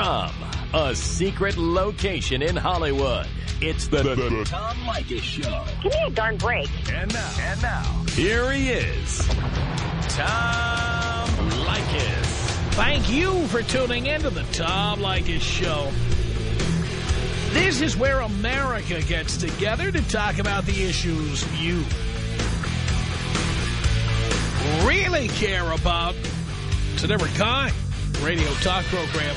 From a secret location in Hollywood, it's the, the, the Tom Leykis Show. Give me a darn break. And now, and now, here he is, Tom Leykis. Thank you for tuning in to the Tom Leykis Show. This is where America gets together to talk about the issues you really care about. It's a different kind radio talk program.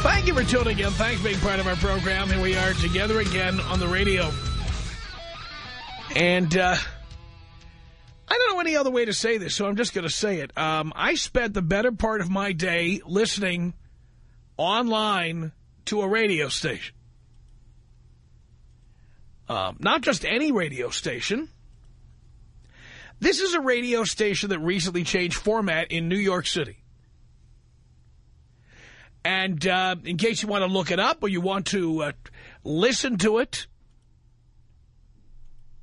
Thank you for tuning in. Thanks for being part of our program. Here we are together again on the radio. And uh, I don't know any other way to say this, so I'm just going to say it. Um, I spent the better part of my day listening online to a radio station. Um, not just any radio station. This is a radio station that recently changed format in New York City. And uh, in case you want to look it up or you want to uh, listen to it,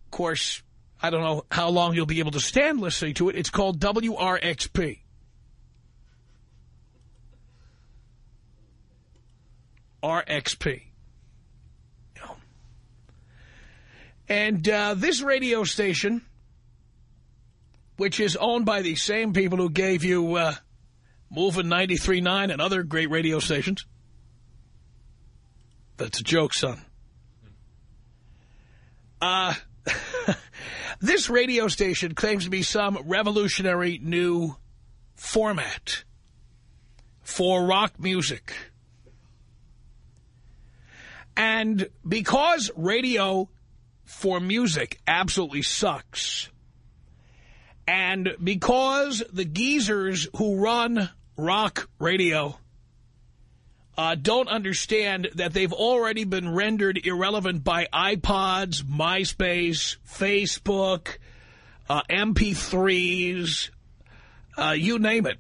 of course, I don't know how long you'll be able to stand listening to it. It's called WRXP. RXP. And uh, this radio station, which is owned by the same people who gave you uh, Movin' 93.9 and other great radio stations. That's a joke, son. Uh, this radio station claims to be some revolutionary new format for rock music. And because radio for music absolutely sucks, and because the geezers who run rock radio uh, don't understand that they've already been rendered irrelevant by iPods, MySpace, Facebook, uh, MP3s, uh, you name it,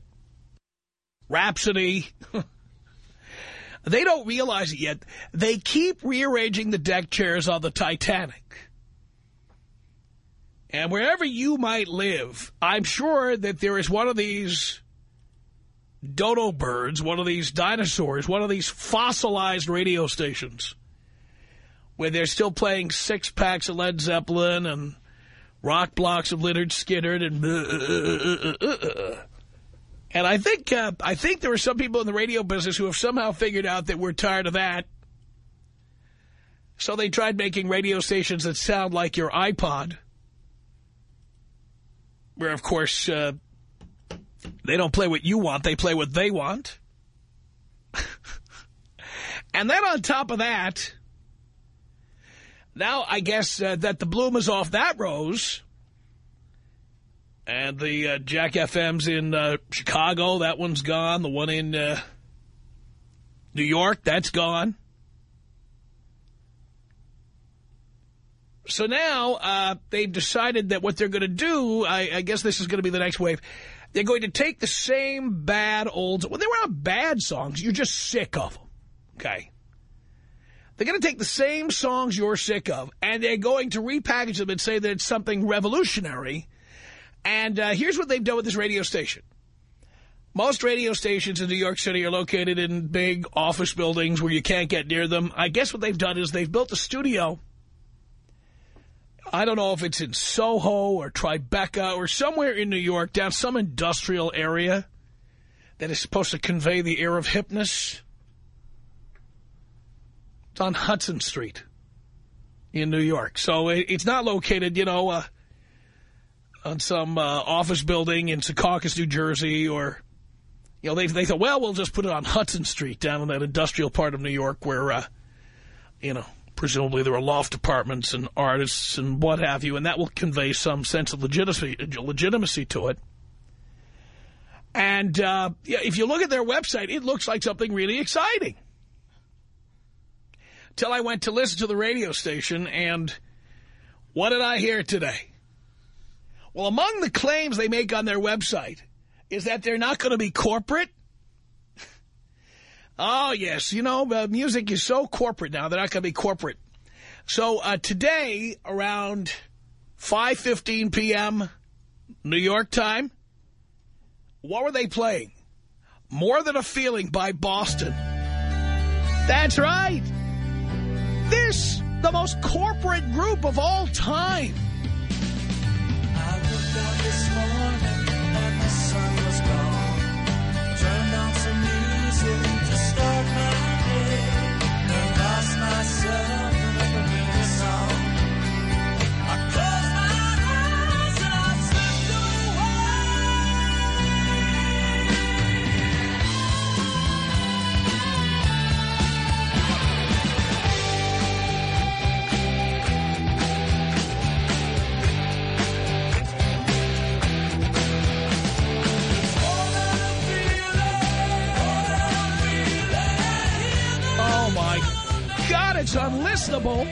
Rhapsody. they don't realize it yet. They keep rearranging the deck chairs on the Titanic. And wherever you might live, I'm sure that there is one of these dodo birds, one of these dinosaurs, one of these fossilized radio stations where they're still playing six packs of Led Zeppelin and rock blocks of Lynyrd Skynyrd and and I think uh, I think there are some people in the radio business who have somehow figured out that we're tired of that. So they tried making radio stations that sound like your iPod. Where, of course, uh, they don't play what you want. They play what they want. and then on top of that, now I guess uh, that the bloom is off that rose. And the uh, Jack FM's in uh, Chicago, that one's gone. The one in uh, New York, that's gone. So now uh, they've decided that what they're going to do, I, I guess this is going to be the next wave, they're going to take the same bad old, well, they were not bad songs, you're just sick of them, okay? They're going to take the same songs you're sick of, and they're going to repackage them and say that it's something revolutionary. And uh, here's what they've done with this radio station. Most radio stations in New York City are located in big office buildings where you can't get near them. I guess what they've done is they've built a studio I don't know if it's in Soho or Tribeca or somewhere in New York, down some industrial area that is supposed to convey the air of hipness. It's on Hudson Street in New York. So it's not located, you know, uh, on some uh, office building in Secaucus, New Jersey, or, you know, they, they thought, well, we'll just put it on Hudson Street down in that industrial part of New York where, uh, you know, Presumably there are loft apartments and artists and what have you, and that will convey some sense of legitimacy, legitimacy to it. And uh, if you look at their website, it looks like something really exciting. till I went to listen to the radio station, and what did I hear today? Well, among the claims they make on their website is that they're not going to be corporate. Oh, yes, you know, uh, music is so corporate now, they're not going to be corporate. So uh, today, around 5.15 p.m. New York time, what were they playing? More Than a Feeling by Boston. That's right. This, the most corporate group of all time. Unlistenable.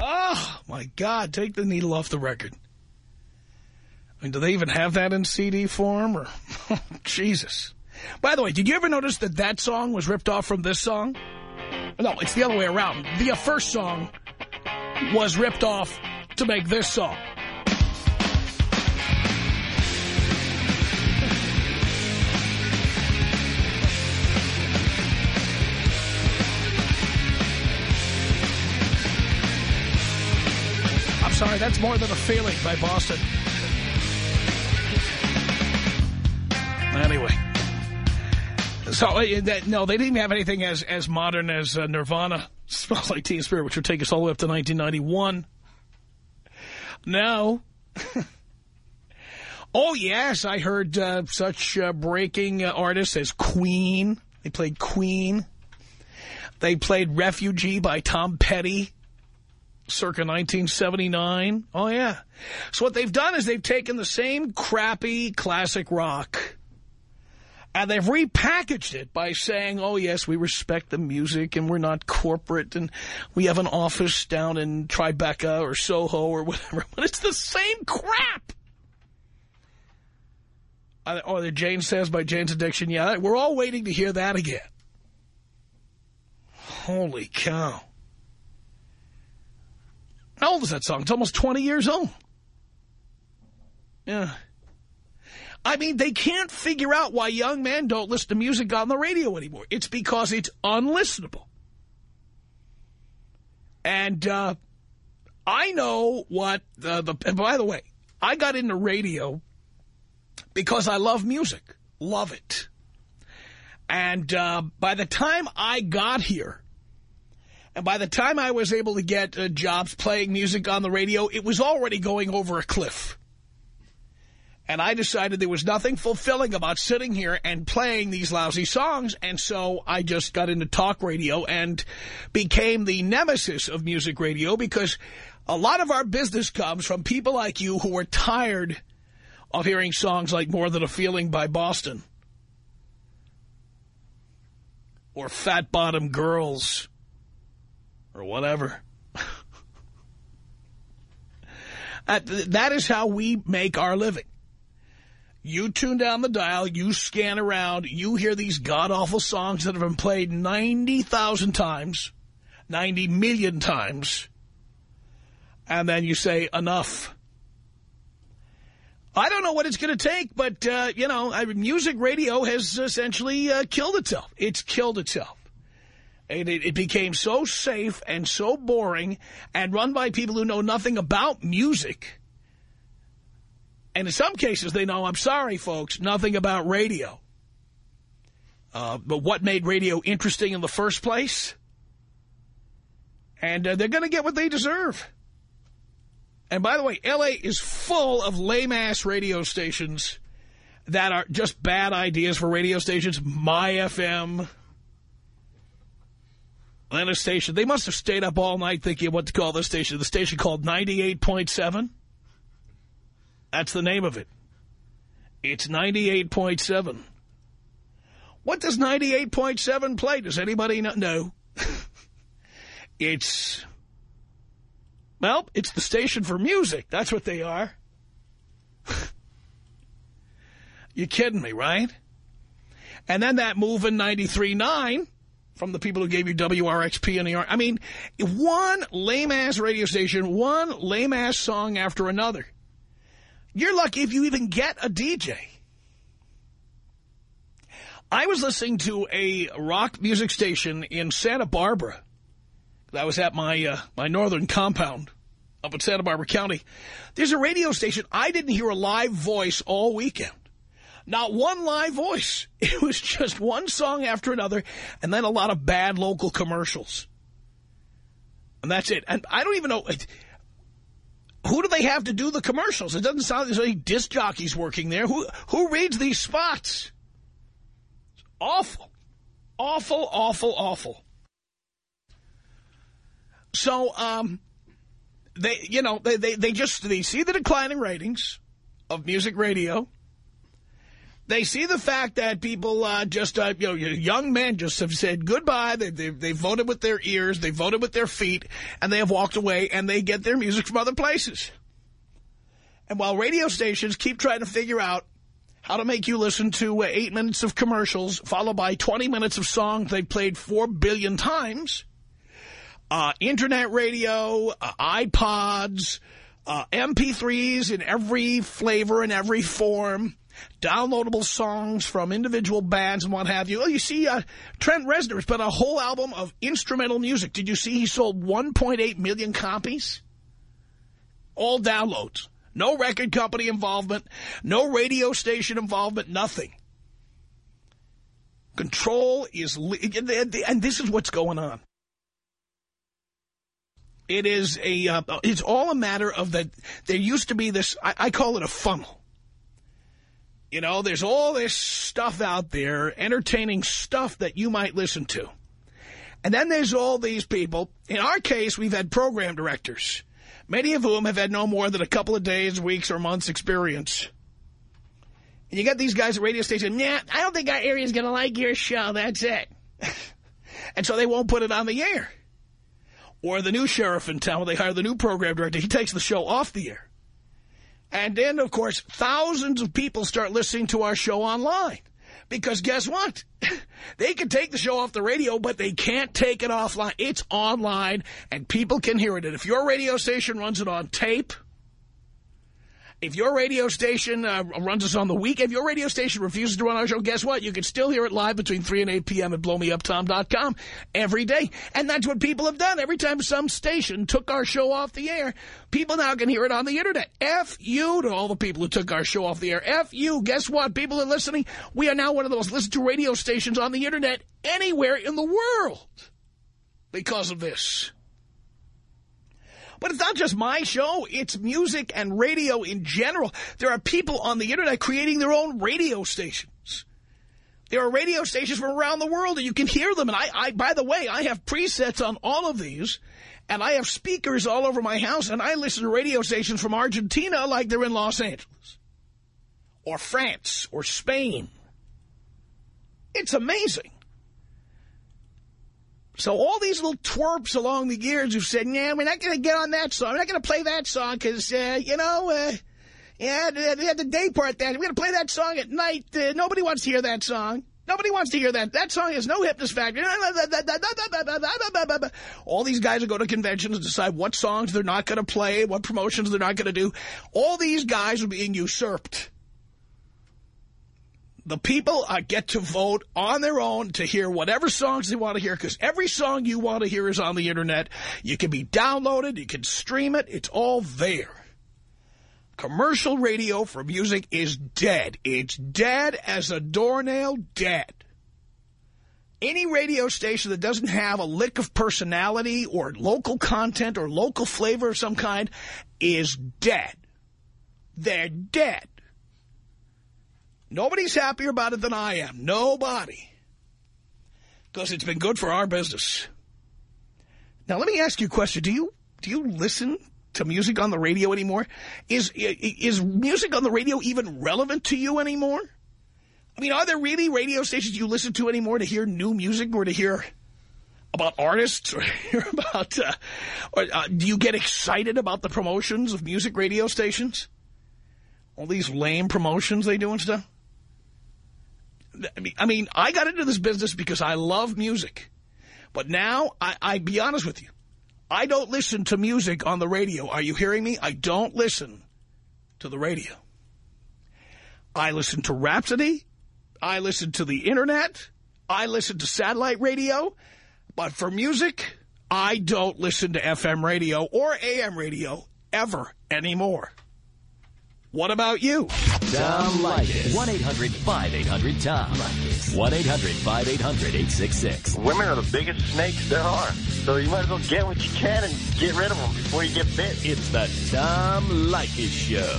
Oh, my God. Take the needle off the record. I mean, do they even have that in CD form? Or Jesus. By the way, did you ever notice that that song was ripped off from this song? No, it's the other way around. The uh, first song was ripped off to make this song. Sorry, that's more than a feeling by Boston. Anyway. So, uh, no, they didn't have anything as, as modern as uh, Nirvana, Smells Like Teen Spirit, which would take us all the way up to 1991. No. oh, yes, I heard uh, such uh, breaking uh, artists as Queen. They played Queen. They played Refugee by Tom Petty circa 1979. Oh, yeah. So what they've done is they've taken the same crappy classic rock and they've repackaged it by saying, oh, yes, we respect the music and we're not corporate and we have an office down in Tribeca or Soho or whatever. But it's the same crap. Or oh, the Jane Says by Jane's Addiction. Yeah, we're all waiting to hear that again. Holy cow. How old is that song? It's almost 20 years old. Yeah. I mean, they can't figure out why young men don't listen to music on the radio anymore. It's because it's unlistenable. And uh, I know what the, the... By the way, I got into radio because I love music. Love it. And uh, by the time I got here, and by the time I was able to get uh, jobs playing music on the radio, it was already going over a cliff. And I decided there was nothing fulfilling about sitting here and playing these lousy songs. And so I just got into talk radio and became the nemesis of music radio because a lot of our business comes from people like you who are tired of hearing songs like More Than a Feeling by Boston. Or Fat Bottom Girls or whatever. that is how we make our living. You tune down the dial, you scan around, you hear these god-awful songs that have been played 90,000 times, 90 million times, and then you say, enough. I don't know what it's going to take, but, uh, you know, music radio has essentially uh, killed itself. It's killed itself. It, it, became so safe and so boring and run by people who know nothing about music. And in some cases, they know, I'm sorry, folks, nothing about radio. Uh, but what made radio interesting in the first place? And uh, they're going to get what they deserve. And by the way, L.A. is full of lame-ass radio stations that are just bad ideas for radio stations. My FM, Atlanta station. They must have stayed up all night thinking what to call this station. The station called 98.7. That's the name of it. It's 98.7. What does 98.7 play? Does anybody know? No. It's, well, it's the station for music. That's what they are. You're kidding me, right? And then that Movin' 93.9 from the people who gave you WRXP in New York. I mean, one lame-ass radio station, one lame-ass song after another. You're lucky if you even get a DJ. I was listening to a rock music station in Santa Barbara. I was at my uh, my northern compound up in Santa Barbara County. There's a radio station. I didn't hear a live voice all weekend. Not one live voice. It was just one song after another, and then a lot of bad local commercials. And that's it. And I don't even know... Who do they have to do the commercials? It doesn't sound like there's any disc jockeys working there. Who, who reads these spots? It's awful. Awful, awful, awful. So, um, they, you know, they, they, they just, they see the declining ratings of music radio. They see the fact that people uh, just, uh, you know, young men just have said goodbye. They, they, they voted with their ears, they voted with their feet, and they have walked away, and they get their music from other places. And while radio stations keep trying to figure out how to make you listen to uh, eight minutes of commercials, followed by 20 minutes of songs they played four billion times, uh, internet radio, uh, iPods, uh, MP3s in every flavor and every form, downloadable songs from individual bands and what have you. Oh, you see, uh, Trent Reznor has put a whole album of instrumental music. Did you see he sold 1.8 million copies? All downloads. No record company involvement, no radio station involvement, nothing. Control is, and this is what's going on. It is a, uh, it's all a matter of that there used to be this, I, I call it a funnel. You know, there's all this stuff out there, entertaining stuff that you might listen to. And then there's all these people. In our case, we've had program directors, many of whom have had no more than a couple of days, weeks, or months experience. And you got these guys at radio station, yeah, I don't think our area's going to like your show, that's it. and so they won't put it on the air. Or the new sheriff in town, they hire the new program director, he takes the show off the air. And then, of course, thousands of people start listening to our show online. Because guess what? they can take the show off the radio, but they can't take it offline. It's online, and people can hear it. And if your radio station runs it on tape if your radio station uh, runs us on the week, if your radio station refuses to run our show, guess what? You can still hear it live between 3 and 8 p.m. at blowmeuptom.com every day. And that's what people have done. Every time some station took our show off the air, people now can hear it on the Internet. F you to all the people who took our show off the air. F you. Guess what? People are listening. We are now one of the most listened to radio stations on the Internet anywhere in the world because of this. But it's not just my show. It's music and radio in general. There are people on the Internet creating their own radio stations. There are radio stations from around the world, and you can hear them. And I, I, by the way, I have presets on all of these, and I have speakers all over my house, and I listen to radio stations from Argentina like they're in Los Angeles, or France, or Spain. It's amazing. So all these little twerps along the years who said, yeah, we're not going to get on that song. We're not going to play that song because, uh, you know, uh, yeah, had the day part that. We're going to play that song at night. Uh, nobody wants to hear that song. Nobody wants to hear that. That song has no hypness factor. All these guys who go to conventions and decide what songs they're not going to play, what promotions they're not going to do. All these guys are being usurped the people uh, get to vote on their own to hear whatever songs they want to hear because every song you want to hear is on the Internet. You can be downloaded. You can stream it. It's all there. Commercial radio for music is dead. It's dead as a doornail, dead. Any radio station that doesn't have a lick of personality or local content or local flavor of some kind is dead. They're dead. Nobody's happier about it than I am. Nobody. Because it's been good for our business. Now, let me ask you a question. Do you do you listen to music on the radio anymore? Is is music on the radio even relevant to you anymore? I mean, are there really radio stations you listen to anymore to hear new music or to hear about artists or hear about, uh, or, uh, do you get excited about the promotions of music radio stations? All these lame promotions they do and stuff? I mean, I got into this business because I love music. But now, I, I be honest with you, I don't listen to music on the radio. Are you hearing me? I don't listen to the radio. I listen to Rhapsody. I listen to the Internet. I listen to satellite radio. But for music, I don't listen to FM radio or AM radio ever anymore. What about you? Tom Leykis. 1-800-5800-TOM. 1-800-5800-866. Women are the biggest snakes there are. So you might as well get what you can and get rid of them before you get bit. It's the Tom Leykis Show.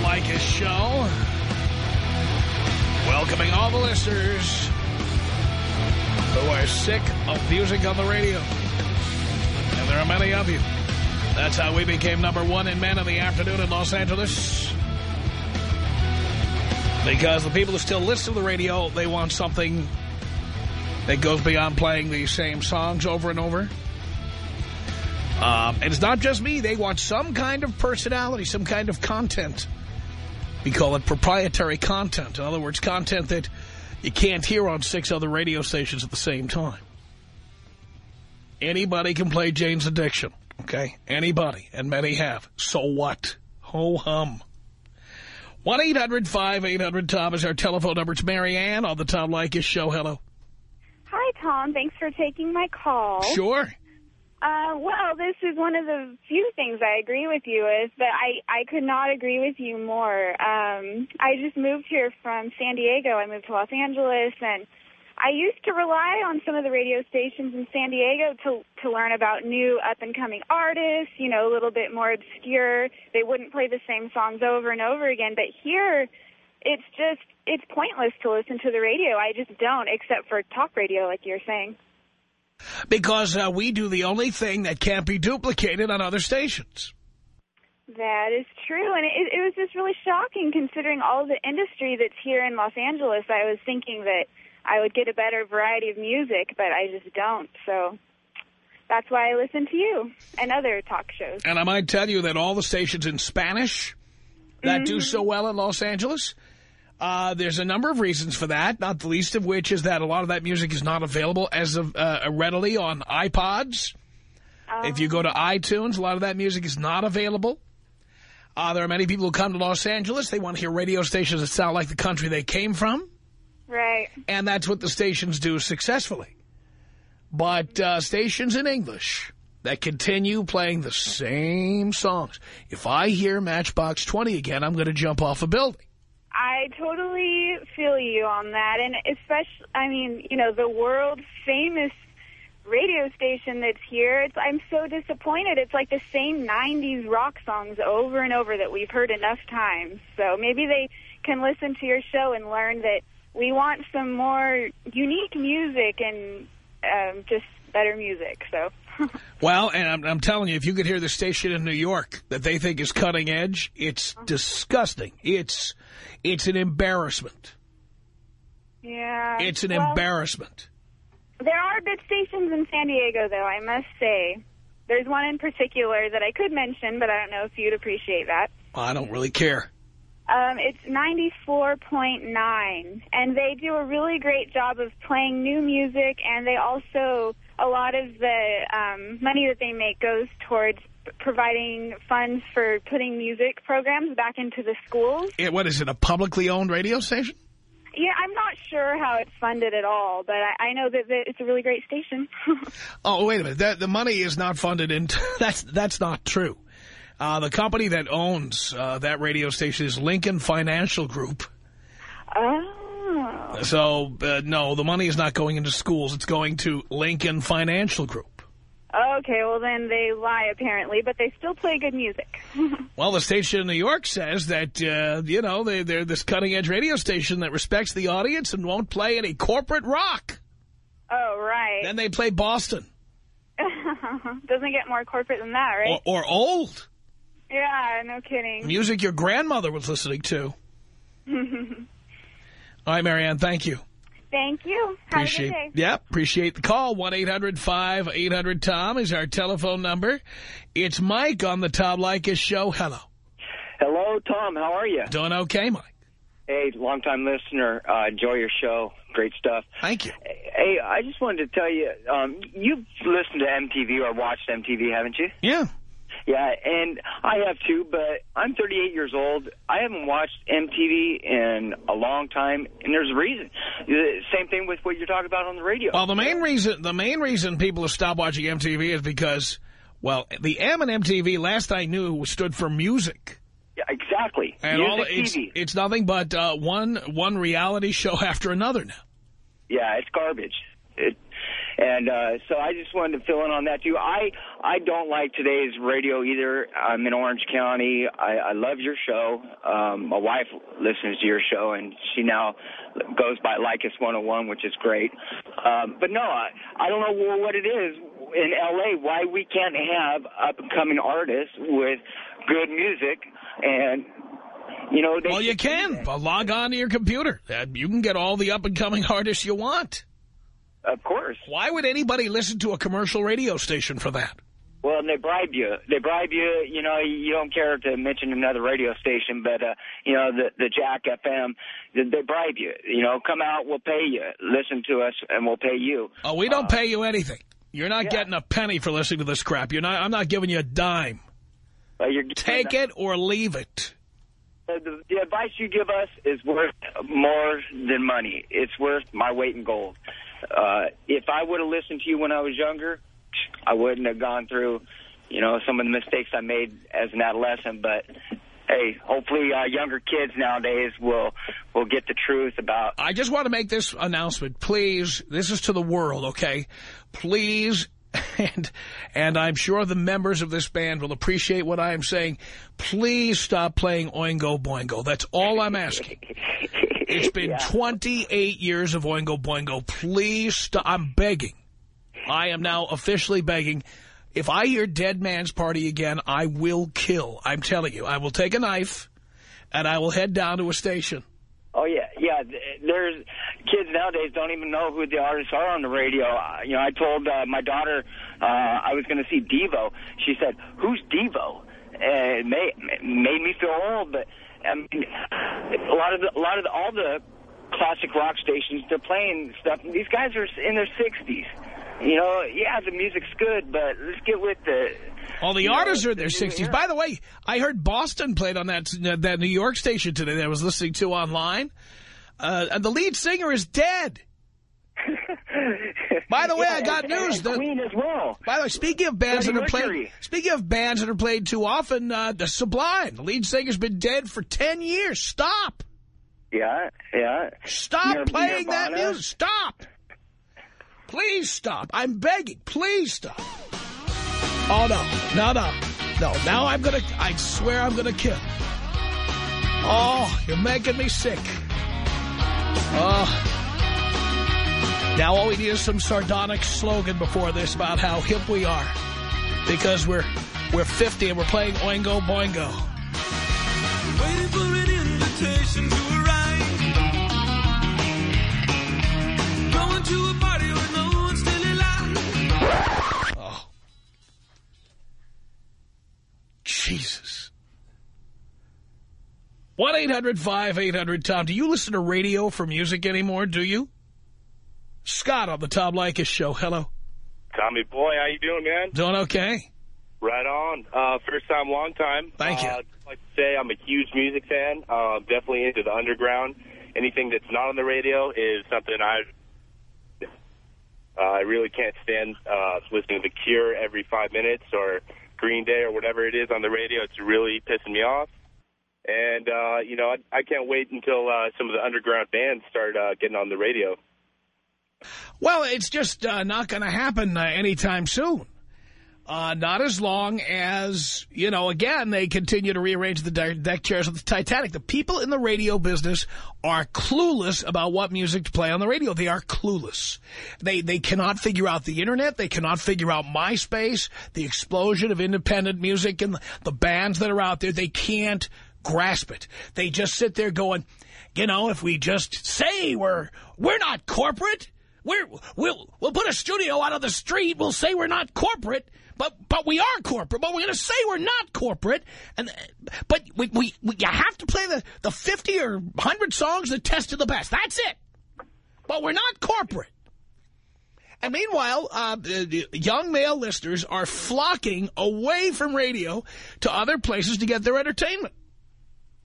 Tom Leykis Show. Welcoming all the listeners who are sick of music on the radio. And there are many of you. That's how we became number one in men in the afternoon in Los Angeles. Because the people who still listen to the radio, they want something that goes beyond playing the same songs over and over. Um, and it's not just me. They want some kind of personality, some kind of content. We call it proprietary content. In other words, content that you can't hear on six other radio stations at the same time. Anybody can play Jane's Addiction, okay? Anybody, and many have. So what? Ho-hum. 1-800-5800-TOM is our telephone number. It's Mary Ann on the Tom Leykis Show. Hello. Hi, Tom. Thanks for taking my call. Sure. Uh, well, this is one of the few things I agree with you with, but I, I could not agree with you more. Um, I just moved here from San Diego. I moved to Los Angeles, and I used to rely on some of the radio stations in San Diego to to learn about new up-and-coming artists, you know, a little bit more obscure. They wouldn't play the same songs over and over again, but here it's just, it's pointless to listen to the radio. I just don't, except for talk radio, like you're saying. Because uh, we do the only thing that can't be duplicated on other stations. That is true, and it, it was just really shocking considering all the industry that's here in Los Angeles. I was thinking that I would get a better variety of music, but I just don't. So that's why I listen to you and other talk shows. And I might tell you that all the stations in Spanish that mm -hmm. do so well in Los Angeles, uh, there's a number of reasons for that, not the least of which is that a lot of that music is not available as of, uh, readily on iPods. Um. If you go to iTunes, a lot of that music is not available. Uh, there are many people who come to Los Angeles. They want to hear radio stations that sound like the country they came from. Right. And that's what the stations do successfully. But uh, stations in English that continue playing the same songs. If I hear Matchbox 20 again, I'm going to jump off a building. I totally feel you on that. And especially, I mean, you know, the world famous radio station that's here, it's, I'm so disappointed. It's like the same 90s rock songs over and over that we've heard enough times. So maybe they can listen to your show and learn that we want some more unique music and um, just better music. So. well, and I'm, I'm, telling you, if you could hear the station in New York that they think is cutting edge, it's disgusting. It's it's an embarrassment. Yeah. It's an well, embarrassment. There are good stations in San Diego, though, I must say. There's one in particular that I could mention, but I don't know if you'd appreciate that. I don't really care. Um, it's 94.9, and they do a really great job of playing new music, and they also, a lot of the um, money that they make goes towards providing funds for putting music programs back into the schools. Yeah, what is it, a publicly owned radio station? Yeah, I'm not sure how it's funded at all, but I, I know that, that, it's a really great station. oh, wait a minute. The, the money is not funded in... that's, that's not true. Uh, the company that owns uh, that radio station is Lincoln Financial Group. Oh. So, uh, no, the money is not going into schools. It's going to Lincoln Financial Group. Okay, well, then they lie, apparently, but they still play good music. well, the station in New York says that, uh, you know, they, they're this cutting-edge radio station that respects the audience and won't play any corporate rock. Oh, right. Then they play Boston. Doesn't get more corporate than that, right? Or, or old. yeah, no kidding. Music your grandmother was listening to. All right, Marianne, thank you. Thank you. Have Appreciate, a good day. Yep, appreciate the call. 1-800-5800-TOM is our telephone number. It's Mike on the Tom Leykis show. Hello. Hello, Tom. How are you? Doing okay, Mike? Hey, long-time listener. Uh, enjoy your show. Great stuff. Thank you. Hey, I just wanted to tell you, um, you've listened to MTV or watched MTV, haven't you? Yeah. Yeah, and I have too, but I'm 38 years old. I haven't watched MTV in a long time, and there's a reason. The Same thing with what you're talking about on the radio. Well, the main reason the main reason people have stopped watching MTV is because, well, the M and MTV, last I knew, stood for music. Yeah, exactly. And Music all it's, TV. it's nothing but uh, one one reality show after another now. Yeah, it's garbage. It, and uh, so I just wanted to fill in on that too. I I don't like today's radio either. I'm in Orange County. I, I love your show. Um, my wife listens to your show, and she now goes by Leykis 101, which is great. Um, but no, I, I don't know what it is in L.A. Why we can't have up and coming artists with good music and. You know, Well, you can. Log on to your computer. Uh, You can get all the up-and-coming artists you want. Of course. Why would anybody listen to a commercial radio station for that? Well, and they bribe you. They bribe you. You know, you don't care to mention another radio station, but uh, you know the the Jack FM. They, they bribe you. You know, come out, we'll pay you. Listen to us, and we'll pay you. Oh, we don't pay you anything. You're not yeah. getting a penny for listening to this crap. You're not. I'm not giving you a dime. Uh, you're Take it or leave it. The, the, the advice you give us is worth more than money. It's worth my weight in gold. Uh, if I would have listened to you when I was younger, I wouldn't have gone through, you know, some of the mistakes I made as an adolescent. But hey, hopefully, uh, younger kids nowadays will will get the truth about. I just want to make this announcement. Please, this is to the world, okay? Please, and and I'm sure the members of this band will appreciate what I am saying. Please stop playing Oingo Boingo. That's all I'm asking. It's been Yeah. 28 years of Oingo Boingo. Please stop. I'm begging. I am now officially begging. If I hear Dead Man's Party again, I will kill. I'm telling you. I will take a knife, and I will head down to a station. Oh yeah, yeah. There's kids nowadays don't even know who the artists are on the radio. Uh, You know, I told uh, my daughter uh, I was going to see Devo. She said, "Who's Devo?" And it made made me feel old. But I mean, a lot of the, a lot of the, all the classic rock stations they're playing stuff. These guys are in their 60s. You know, yeah, the music's good, but let's get with the. All the you know, artists are in their 60s. era. By the way, I heard Boston played on that that New York station today that I was listening to online. Uh, and the lead singer is dead. By the way, I got and- news. And The- Queen as well. By the way, speaking of bands that are played, speaking of bands that are played too often, uh, the Sublime, the lead singer's been dead for 10 years. Stop. Yeah, yeah. Stop Nir- playing that music. Stop. Please stop. I'm begging. Please stop. Oh, no. No, no. No, now I'm going to, I swear I'm going to kill. Oh, you're making me sick. Oh. Now all we need is some sardonic slogan before this about how hip we are. Because we're we're 50 and we're playing Oingo Boingo. Waiting for an invitation to arrive. Going to a party where no one's still alive. Oh. Jesus. 1-800-5800-TOM. Do you listen to radio for music anymore, do you? Scott on the Tom Leykis show. Hello. Tommy boy, how you doing, man? Doing okay? Right on. Uh, first time, long time. Thank you. Uh, I'd like to say I'm a huge music fan. Uh, definitely into the underground. Anything that's not on the radio is something I. Uh, I really can't stand uh, listening to The Cure every five minutes or Green Day or whatever it is on the radio. It's really pissing me off. And, uh, you know, I, I can't wait until uh, some of the underground bands start uh, getting on the radio. Well, it's just uh, not going to happen uh, anytime soon. Uh, not as long as, you know, again, they continue to rearrange the deck chairs of the Titanic. The people in the radio business are clueless about what music to play on the radio. They are clueless. They, they cannot figure out the Internet. They cannot figure out MySpace, the explosion of independent music and the, the bands that are out there. They can't grasp it. They just sit there going, you know, if we just say we're, we're not corporate, we're, we'll, we'll put a studio out on the street, we'll say we're not corporate, but but we are corporate. But we're going to say we're not corporate. And but we, we, we you have to play the the 50 or 100 songs that tested the best. That's it. But we're not corporate. And meanwhile, uh, young male listeners are flocking away from radio to other places to get their entertainment.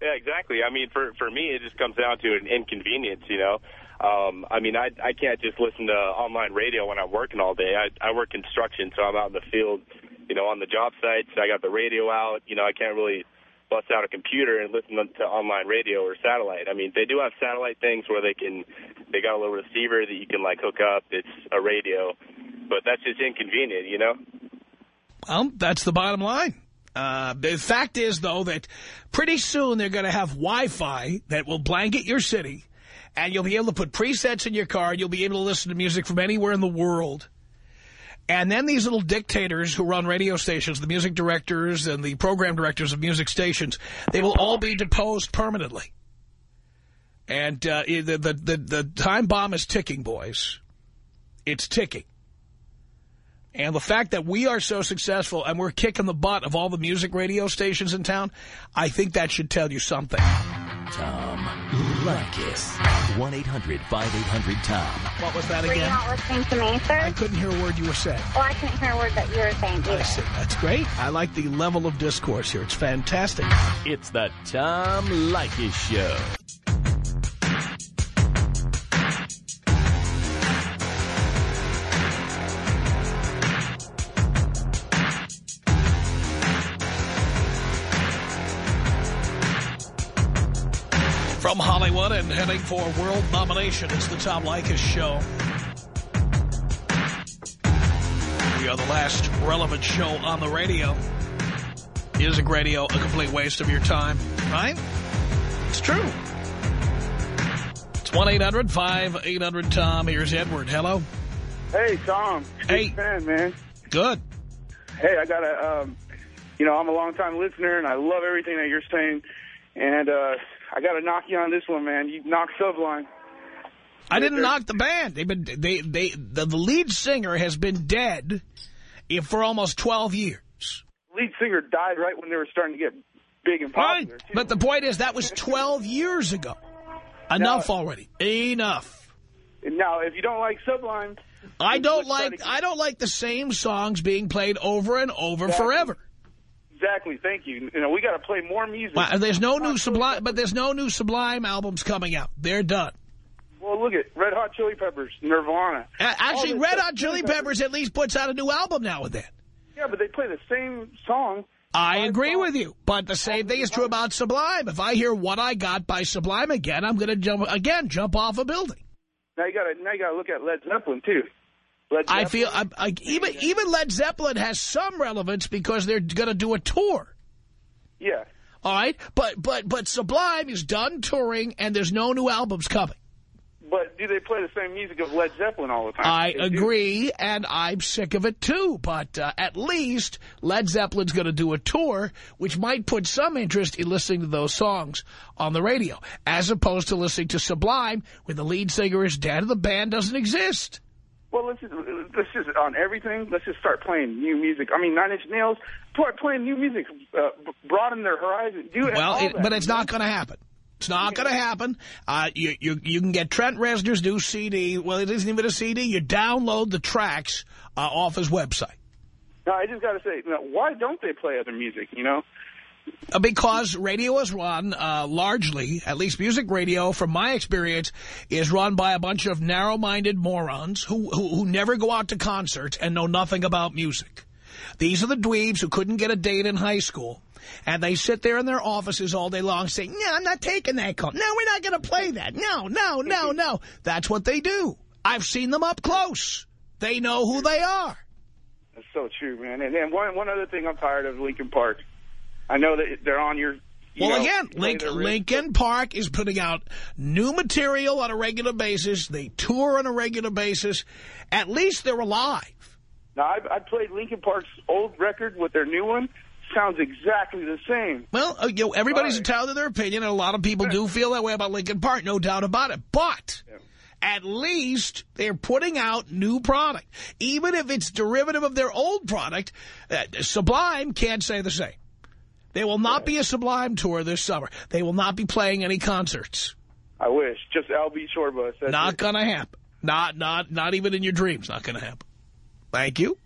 Yeah, exactly. I mean, for for me, it just comes down to an inconvenience, you know. Um, I mean, I I can't just listen to online radio when I'm working all day. I I work construction, so I'm out in the field, you know, on the job sites. I got the radio out. You know, I can't really bust out a computer and listen to online radio or satellite. I mean, they do have satellite things where they can, they got a little receiver that you can like hook up. It's a radio, but that's just inconvenient, you know. Well, that's the bottom line. Uh, the fact is, though, that pretty soon they're going to have Wi-Fi that will blanket your city and you'll be able to put presets in your car. And You'll be able to listen to music from anywhere in the world. And then these little dictators who run radio stations, the music directors and the program directors of music stations, they will all be deposed permanently. And uh, the, the, the, the time bomb is ticking, boys. It's ticking. And the fact that we are so successful and we're kicking the butt of all the music radio stations in town, I think that should tell you something. Tom Leykis. 1-800-5800-TOM. What was that again? Were you again? not listening to me, sir? I couldn't hear a word you were saying. Well, I couldn't hear a word that you were saying I see. That's great. I like the level of discourse here. It's fantastic. It's the Tom Leykis Show. From Hollywood and heading for world nomination, it's the Tom Leykis Show. We are the last relevant show on the radio. Is a radio a complete waste of your time, right? It's true. It's 1-800-5800-TOM. Here's Edward. Hello. Hey, Tom. Hey. Fan, man. Good. Hey, I got a, um, you know, I'm a long-time listener, and I love everything that you're saying. And uh, I got to knock you on this one, man. You knocked Sublime. I didn't knock the band. They've been they they the, the lead singer has been dead for almost 12 years. Lead singer died right when they were starting to get big and popular. too. But the point is that was 12 years ago. Enough already. Enough. Now, if you don't like Sublime, I don't like I don't like the same songs being played over and over Exactly. forever. Exactly. Thank you. You know, we got to play more music. Well, there's no new Sublime, but there's no new Sublime albums coming out. They're done. Well, look at Red Hot Chili Peppers, Nirvana. A- Actually, Red stuff- Hot Chili Peppers at least puts out a new album now and then. Yeah, but they play the same song. I agree songs. with you, but the same thing is true about Sublime. If I hear What I Got by Sublime again, I'm going to jump again, jump off a building. Now you got to now you got to look at Led Zeppelin too. Led I Zeppelin, feel I, I, even even Led Zeppelin has some relevance because they're going to do a tour. yeah. All right, but but but Sublime is done touring and there's no new albums coming. But do they play the same music of Led Zeppelin all the time? I They do. agree, and I'm sick of it too. But uh, at least Led Zeppelin's going to do a tour, which might put some interest in listening to those songs on the radio, as opposed to listening to Sublime, where the lead singer is dead and the band doesn't exist. Well, let's just, let's just on everything. Let's just start playing new music. I mean, Nine Inch Nails start playing new music, uh, broaden their horizon. Do Well, it, but it's not going to happen. It's not going to happen. Uh, you, you, you can get Trent Reznor's new CD. Well, it isn't even a CD. You download the tracks uh, off his website. No, I just got to say, you know, why don't they play other music? You know, Because radio is run uh, largely, at least music radio, from my experience, is run by a bunch of narrow-minded morons who, who, who never go out to concerts and know nothing about music. These are the dweebs who couldn't get a date in high school. And they sit there in their offices all day long saying, no, I'm not taking that call. No, we're not going to play that. No, no, no, no. That's what they do. I've seen them up close. They know who they are. That's so true, man. And then one one other thing I'm tired of Linkin Park. I know that they're on your. You Well, know, again, Link, Linkin Park is putting out new material on a regular basis. They tour on a regular basis. At least they're alive. Now, I, I played Linkin Park's old record with their new one. Sounds exactly the same. Well, uh, you know, everybody's entitled to their opinion, and a lot of people do feel that way about Linkin Park, no doubt about it. But Yeah. at least they're putting out new product. Even if it's derivative of their old product, uh, Sublime can't say the same. There will not be a Sublime tour this summer. They will not be playing any concerts. I wish. Just LB Shore Bus. Not it. gonna happen. Not, not, not even in your dreams. Not gonna happen. Thank you.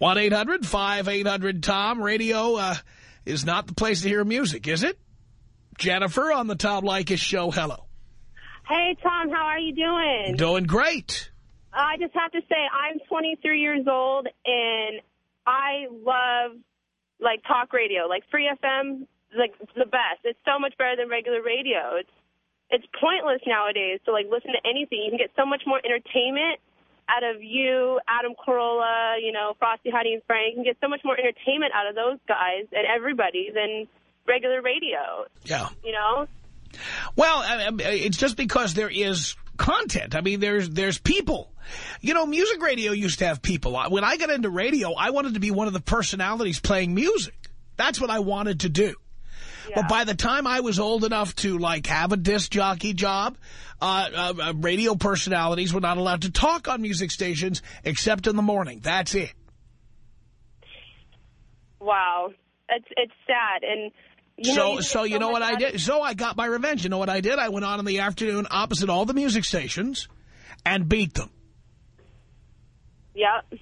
1-800-5800-TOM. Radio uh, is not the place to hear music, is it? Jennifer on the Tom Leykis show. Hello. Hey, Tom, how are you doing? Doing great. I just have to say, I'm 23 years old, and I love, like, talk radio. Like, Free FM, like, the best. It's so much better than regular radio. It's it's pointless nowadays to, like, listen to anything. You can get so much more entertainment out of you, Adam Carolla, you know, Frosty, Heidi, and Frank. You can get so much more entertainment out of those guys and everybody than regular radio, Yeah. you know? Well, it's just because there is content. I mean, there's there's people. You know, music radio used to have people. When I got into radio, I wanted to be one of the personalities playing music. That's what I wanted to do. But by the time I was old enough to, like, have a disc jockey job, uh, uh, uh, radio personalities were not allowed to talk on music stations except in the morning. That's it. Wow. It's, it's sad. And, you know, so, so you know what I did? So I got my revenge. You know what I did? I went on in the afternoon opposite all the music stations and beat them. Yep.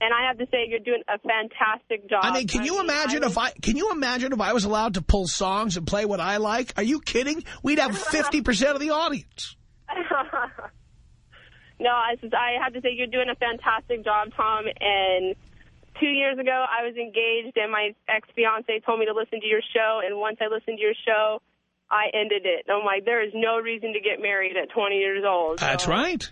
And I have to say, you're doing a fantastic job. I mean, can you imagine if I can you imagine if I was allowed to pull songs and play what I like? Are you kidding? We'd have 50% of the audience. no, I, I have to say, you're doing a fantastic job, Tom. And two years ago, I was engaged, and my ex-fiance told me to listen to your show. And once I listened to your show, I ended it. I'm like, there is no reason to get married at 20 years old. That's right.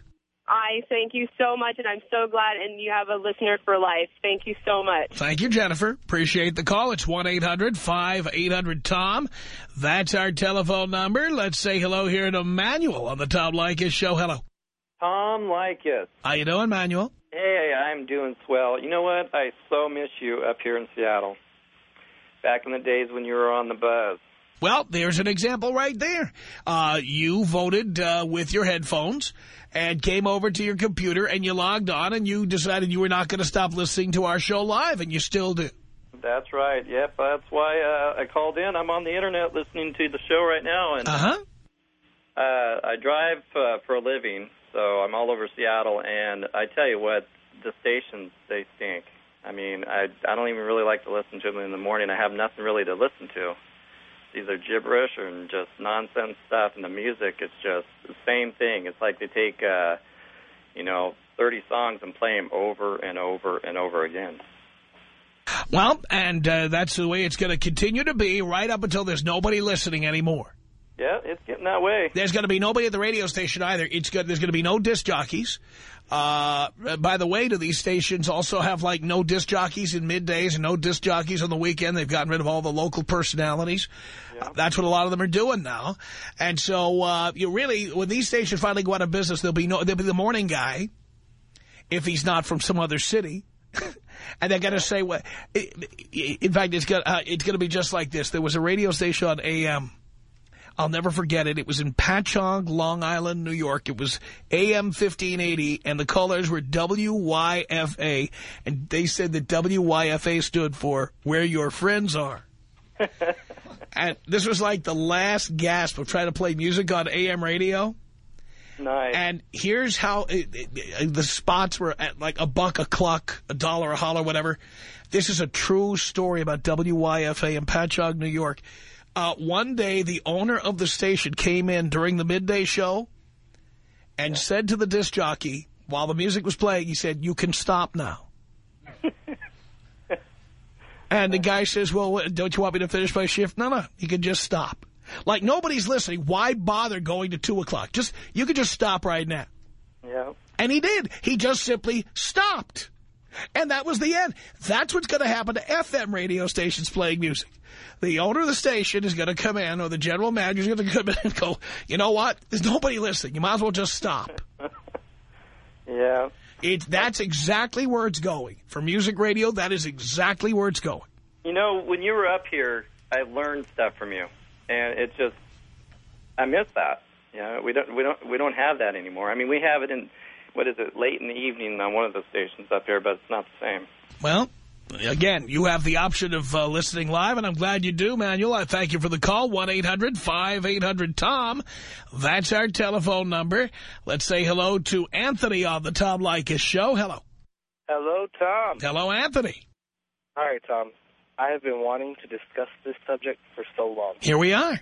I thank you so much, and I'm so glad, and you have a listener for life. Thank you so much. Thank you, Jennifer. Appreciate the call. It's 1-800-5800-TOM. That's our telephone number. Let's say hello here to Manuel on the Tom Leykis show. Hello. Tom Leykis. How you doing, Manuel? Hey, I'm doing swell. You know what? I so miss you up here in Seattle. Back in the days when you were on the buzz. Well, there's an example right there. Uh, you voted uh, with your headphones and came over to your computer and you logged on and you decided you were not going to stop listening to our show live, and you still do. That's right. Yep, that's why uh, I called in. I'm on the internet listening to the show right now, and Uh-huh. uh, I drive uh, for a living, so I'm all over Seattle. And I tell you what, the stations they stink. I mean, I I don't even really like to listen to them in the morning. I have nothing really to listen to. It's either gibberish or just nonsense stuff, and the music is just the same thing. It's like they take, uh, you know, 30 songs and play them over and over and over again. Well, and uh, that's the way it's going to continue to be right up until there's nobody listening anymore. Yeah, it's getting that way. There's going to be nobody at the radio station either. It's good. There's going to be no disc jockeys. Uh, by the way, do these stations also have like no disc jockeys in middays and no disc jockeys on the weekend? They've gotten rid of all the local personalities. Uh, that's what a lot of them are doing now. And so, uh, you really, when these stations finally go out of business, there'll be no, there'll be the morning guy if he's not from some other city. and they're going to say, what? in fact, it's going uh, it's going to be just like this. There was a radio station on AM. I'll never forget it. It was in Patchogue, Long Island, New York. It was AM 1580, and the colors were WYFA. And they said that WYFA stood for Where Your Friends Are. and this was like the last gasp of trying to play music on AM radio. Nice. And here's how it, it, it- uh, the spots were at like a buck a cluck, a dollar a holler, whatever. This is a true story about WYFA in Patchogue, New York. Uh, one day, the owner of the station came in during the midday show and said to the disc jockey, while the music was playing, he said, you can stop now. and the guy says, well, don't you want me to finish my shift? No, no, you can just stop. Like, nobody's listening. Why bother going to 2 o'clock? Just You could just stop right now. Yeah. And he did. He just simply stopped. And that was the end. That's what's going to happen to FM radio stations playing music. The owner of the station is going to come in, or the general manager is going to come in and go, you know what? There's nobody listening. You might as well just stop. Yeah. It, that's exactly where it's going. For music radio, that is exactly where it's going. You know, when you were up here, I learned stuff from you, and it just I miss that. You know, we don't we don't we don't have that anymore. I mean, we have it in what is it late in the evening on one of the stations up here, but it's not the same. Well, again, you have the option of uh, listening live, and I'm glad you do, Manuel. I thank you for the call, 1-800-5800-TOM. That's our telephone number. Let's say hello to Anthony on the Tom Leykis show. Hello. Hello, Tom. Hello, Anthony. Hi, Tom. I have been wanting to discuss this subject for so long. Here we are.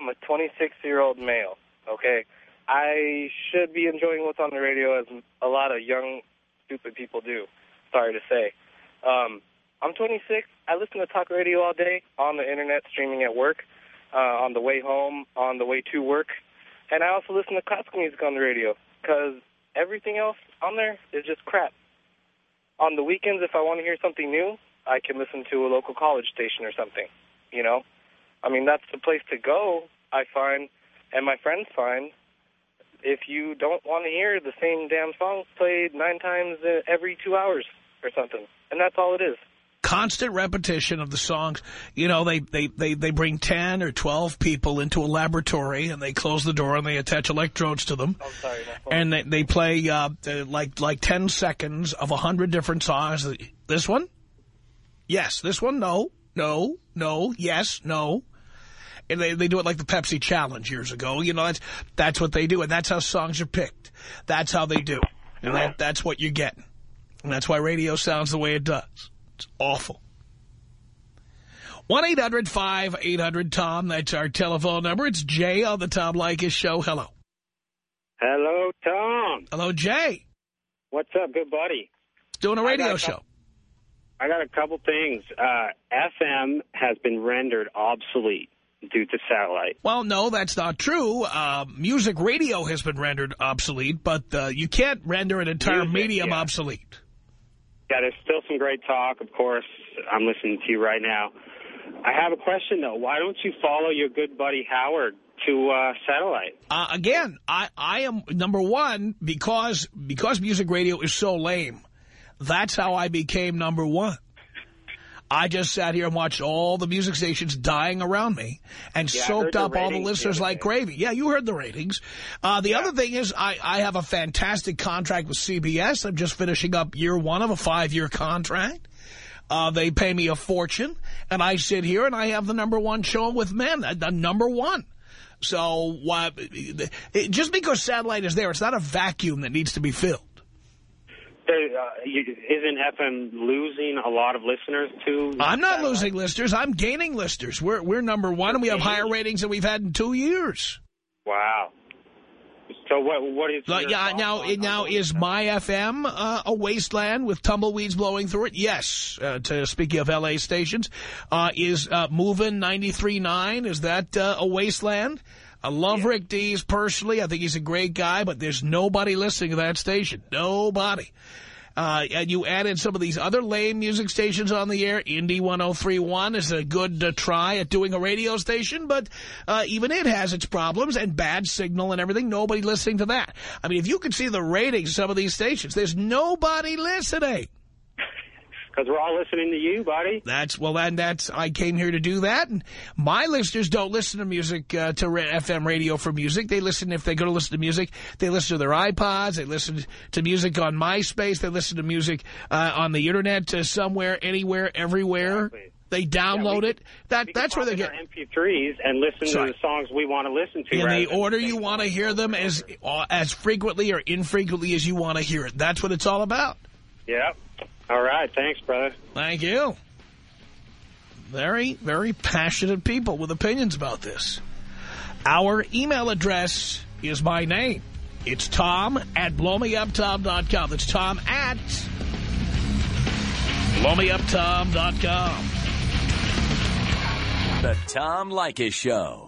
I'm a 26-year-old male, okay? I should be enjoying what's on the radio as a lot of young, stupid people do. Sorry to say. Um, I'm 26. I listen to talk radio all day, on the Internet, streaming at work, uh, on the way home, on the way to work. And I also listen to classical music on the radio because everything else on there is just crap. On the weekends, if I want to hear something new, I can listen to a local college station or something, you know? I mean, that's the place to go, I find, and my friends find. If you don't want to hear the same damn song played nine times every two hours or something. And that's all it is. Constant repetition of the songs. You know, they, they, they, they bring 10 or 12 people into a laboratory and they close the door and they attach electrodes to them. Sorry. And they, they play uh, like like 10 seconds of a 100 different songs. This one? Yes. This one? No. No. No. Yes. No. And they, they do it like the Pepsi Challenge years ago. You know, that's, that's what they do. And that's how songs are picked. That's how they do. And that, that's what you get. And that's why radio sounds the way it does. It's awful. 1-800-5800-TOM. That's our telephone number. It's Jay on the Tom Leykis show. Hello. Hello, Tom. Hello, Jay. What's up, good buddy? Doing a radio I a show. I got a couple things. Uh, FM has been rendered obsolete due to satellite. Well, no, that's not true. Uh, music radio has been rendered obsolete, but uh, you can't render an entire Music, medium yeah. obsolete. Yeah, there's still some great talk. Of course, I'm listening to you right now. I have a question, though. Why don't you follow your good buddy Howard to uh, satellite? Uh, again, I, I am, number one, because because music radio is so lame, that's how I became number one. I just sat here and watched all the music stations dying around me and Yeah, soaked up all the listeners like gravy. Yeah, you heard the ratings. Uh, the other thing is I, I have a fantastic contract with CBS. I'm just finishing up year one of a five-year contract. Uh, they pay me a fortune, and I sit here and I have the number one show with men, uh, the number one. So uh, it, just because satellite is there, it's not a vacuum that needs to be filled. Uh, isn't FM losing a lot of listeners to? I'm not losing listeners. I'm gaining listeners. We're we're number one, and we have higher ratings than we've had in two years. Wow. So what? What is? Like, yeah, now, on- now is my FM uh, a wasteland with tumbleweeds blowing through it? Yes. Uh, to speaking of L.A. stations, uh, is uh, Movin' 93.9, is that uh, a wasteland? I love Rick Dees personally. I think he's a great guy, but there's nobody listening to that station. Nobody. Uh, and you added some of these other lame music stations on the air. Indie 1031 is a good uh, try at doing a radio station, but uh, even it has its problems and bad signal and everything. Nobody listening to that. I mean, if you could see the ratings of some of these stations, there's nobody listening. Because we're all listening to you, buddy. That's, well, and that's, I came here to do that. And my listeners don't listen to music, uh, to FM radio for music. They listen, if they go to listen to music, they listen to their iPods. They listen to music on MySpace. They listen to music, uh, on the internet uh, somewhere, anywhere, everywhere. They download it. That, that's where they get. MP3s and listen Sorry. to the songs we want to listen to. In the order you want to hear them as, uh, as frequently or infrequently as you want to hear it. That's what it's all about. Yep. All right. Thanks, brother. Thank you. Very, very passionate people with opinions about this. Our email address is my name. It's Tom at blowmeuptom.com. That's Tom at blowmeuptom.com. The Tom Leykis Show.